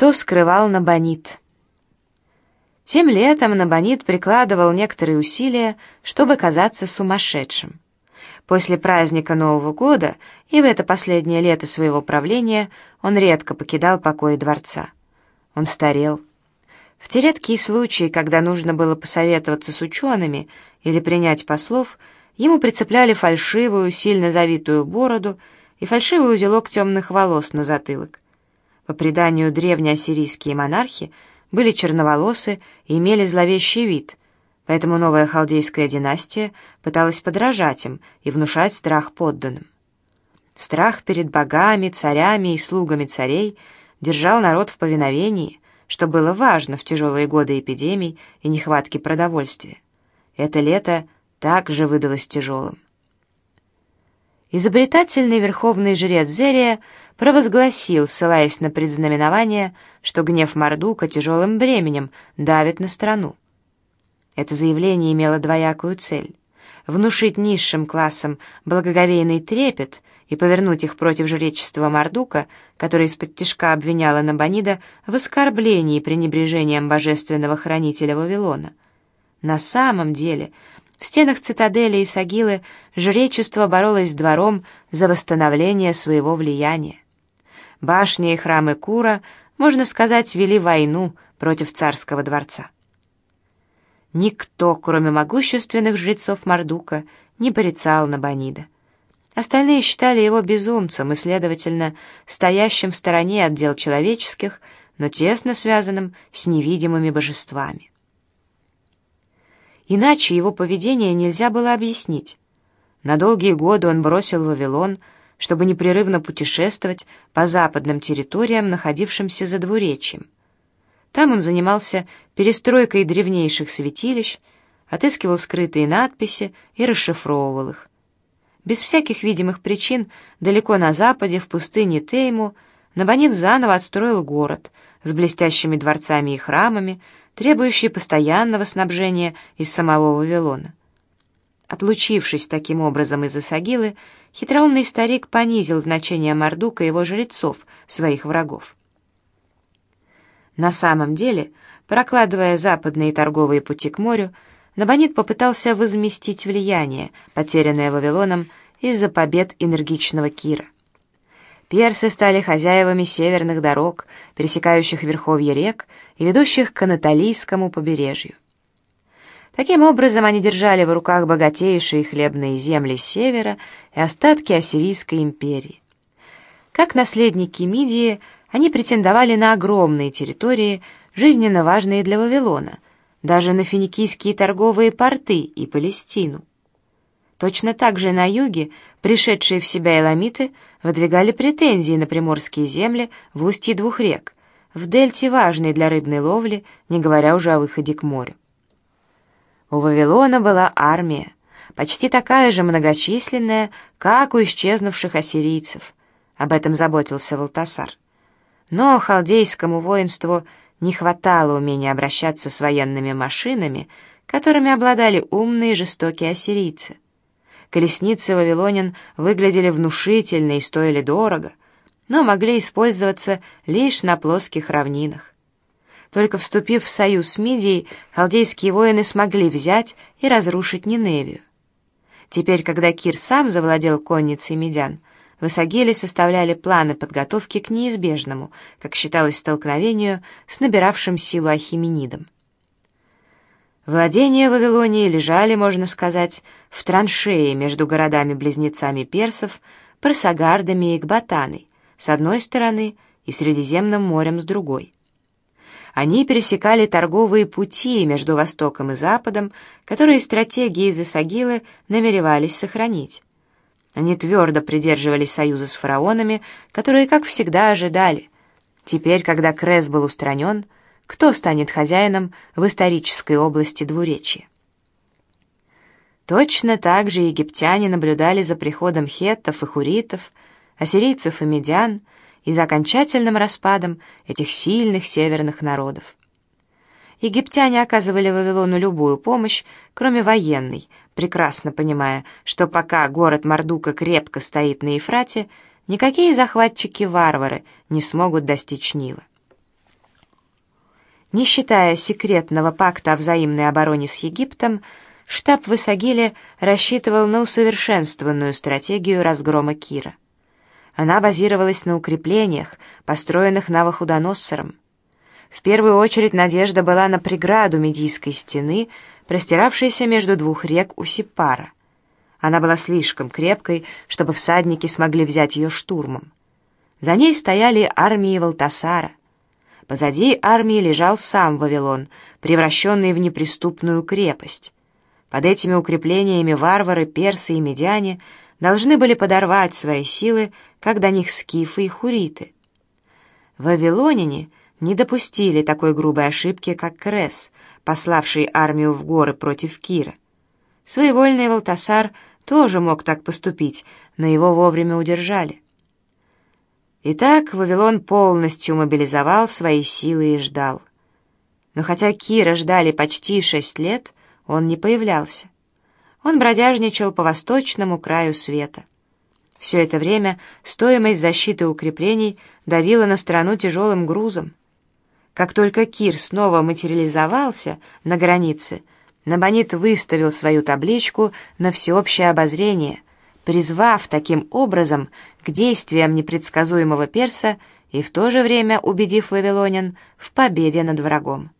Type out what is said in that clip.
Что скрывал Набонид? Тем летом Набонид прикладывал некоторые усилия, чтобы казаться сумасшедшим. После праздника Нового года и в это последнее лето своего правления он редко покидал покои дворца. Он старел. В те редкие случаи, когда нужно было посоветоваться с учеными или принять послов, ему прицепляли фальшивую, сильно завитую бороду и фальшивый узелок темных волос на затылок. По преданию, древнеассирийские монархи были черноволосы и имели зловещий вид, поэтому новая халдейская династия пыталась подражать им и внушать страх подданным. Страх перед богами, царями и слугами царей держал народ в повиновении, что было важно в тяжелые годы эпидемий и нехватки продовольствия. Это лето также выдалось тяжелым. Изобретательный верховный жрец Зерия провозгласил, ссылаясь на предзнаменование, что гнев Мардука тяжелым бременем давит на страну. Это заявление имело двоякую цель — внушить низшим классам благоговейный трепет и повернуть их против жречества Мардука, который из-под тишка обвиняла Набонида в оскорблении и пренебрежением божественного хранителя Вавилона. На самом деле, в стенах цитадели и Сагилы жречество боролось с двором за восстановление своего влияния. Башни и храмы Кура, можно сказать, вели войну против царского дворца. Никто, кроме могущественных жрецов Мардука, не порицал Набонида. Остальные считали его безумцем и, следовательно, стоящим в стороне от дел человеческих, но тесно связанным с невидимыми божествами. Иначе его поведение нельзя было объяснить. На долгие годы он бросил Вавилон, чтобы непрерывно путешествовать по западным территориям, находившимся за двуречьем. Там он занимался перестройкой древнейших святилищ, отыскивал скрытые надписи и расшифровывал их. Без всяких видимых причин, далеко на западе, в пустыне Тейму, Набонид заново отстроил город с блестящими дворцами и храмами, требующий постоянного снабжения из самого Вавилона. Отлучившись таким образом из Исагилы, хитроумный старик понизил значение Мардука и его жрецов, своих врагов. На самом деле, прокладывая западные торговые пути к морю, Набонид попытался возместить влияние, потерянное Вавилоном из-за побед энергичного Кира. Персы стали хозяевами северных дорог, пересекающих верховья рек и ведущих к Анатолийскому побережью. Таким образом, они держали в руках богатейшие хлебные земли севера и остатки Ассирийской империи. Как наследники Мидии, они претендовали на огромные территории, жизненно важные для Вавилона — даже на финикийские торговые порты и Палестину. Точно так же на юге пришедшие в себя эламиты выдвигали претензии на приморские земли в устье двух рек, в дельте важной для рыбной ловли, не говоря уже о выходе к морю. У Вавилона была армия, почти такая же многочисленная, как у исчезнувших ассирийцев. Об этом заботился Валтасар. Но халдейскому воинству не хватало умения обращаться с военными машинами, которыми обладали умные и жестокие ассирийцы. Колесницы вавилонян выглядели внушительно и стоили дорого, но могли использоваться лишь на плоских равнинах. Только вступив в союз с Мидией, халдейские воины смогли взять и разрушить Ниневию. Теперь, когда Кир сам завладел конницей медян, в Исагиле составляли планы подготовки к неизбежному, как считалось, столкновению с набиравшим силу Ахименидом. Владения Вавилонии лежали, можно сказать, в траншее между городами-близнецами персов, Просагардами и Экбатаной, с одной стороны, и Средиземным морем с другой. Они пересекали торговые пути между Востоком и Западом, которые стратегии из намеревались сохранить. Они твердо придерживались союза с фараонами, которые, как всегда, ожидали. Теперь, когда Крес был устранен, кто станет хозяином в исторической области двуречья? Точно так же египтяне наблюдали за приходом хеттов и хуритов, ассирийцев и медян и за окончательным распадом этих сильных северных народов египтяне оказывали Вавилону любую помощь, кроме военной, прекрасно понимая, что пока город Мардука крепко стоит на Ефрате, никакие захватчики-варвары не смогут достичь Нила. Не считая секретного пакта о взаимной обороне с Египтом, штаб в рассчитывал на усовершенствованную стратегию разгрома Кира. Она базировалась на укреплениях, построенных Навуходоносором. В первую очередь надежда была на преграду Медийской стены, простиравшейся между двух рек Усипара. Она была слишком крепкой, чтобы всадники смогли взять ее штурмом. За ней стояли армии Валтасара. Позади армии лежал сам Вавилон, превращенный в неприступную крепость. Под этими укреплениями варвары, персы и медяне должны были подорвать свои силы, как до них скифы и хуриты. Вавилоняне не допустили такой грубой ошибки, как Крес, пославший армию в горы против Кира. Своевольный Валтасар тоже мог так поступить, но его вовремя удержали. Итак, Вавилон полностью мобилизовал свои силы и ждал. Но хотя Кира ждали почти шесть лет, он не появлялся. Он бродяжничал по восточному краю света. Все это время стоимость защиты укреплений давила на страну тяжелым грузом. Как только Кир снова материализовался на границе, Набонит выставил свою табличку на всеобщее обозрение — призвав таким образом к действиям непредсказуемого перса и в то же время убедив вавилонян в победе над врагом.